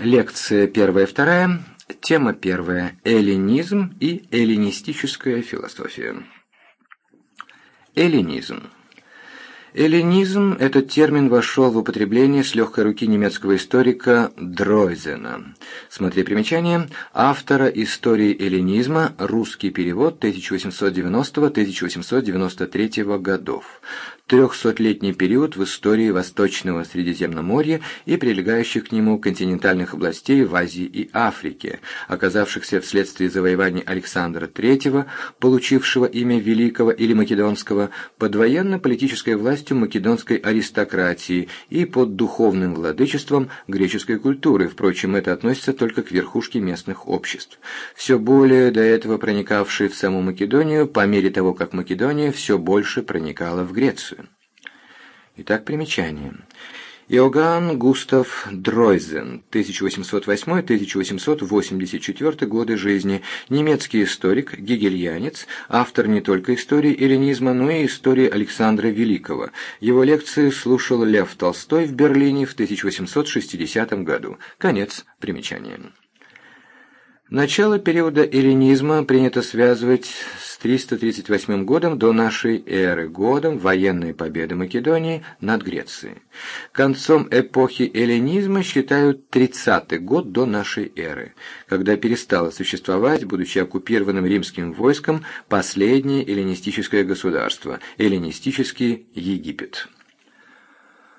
Лекция первая и вторая. Тема первая. Эллинизм и эллинистическая философия. Эллинизм. Эллинизм – этот термин вошел в употребление с легкой руки немецкого историка Дройзена. Смотри примечание. Автора истории эллинизма, русский перевод 1890-1893 годов трехсотлетний период в истории Восточного Средиземноморья и прилегающих к нему континентальных областей в Азии и Африке, оказавшихся вследствие завоеваний Александра III, получившего имя Великого или Македонского, под военно-политической властью македонской аристократии и под духовным владычеством греческой культуры, впрочем, это относится только к верхушке местных обществ. Все более до этого проникавшие в саму Македонию, по мере того, как Македония все больше проникала в Грецию. Итак, примечание. Иоганн Густав Дройзен, 1808-1884 годы жизни, немецкий историк, гегельянец, автор не только истории эллинизма, но и истории Александра Великого. Его лекции слушал Лев Толстой в Берлине в 1860 году. Конец примечания. Начало периода эллинизма принято связывать 338 годом до нашей эры, годом военной победы Македонии над Грецией. Концом эпохи эллинизма считают 30-й год до нашей эры, когда перестало существовать, будучи оккупированным римским войском, последнее эллинистическое государство – эллинистический Египет.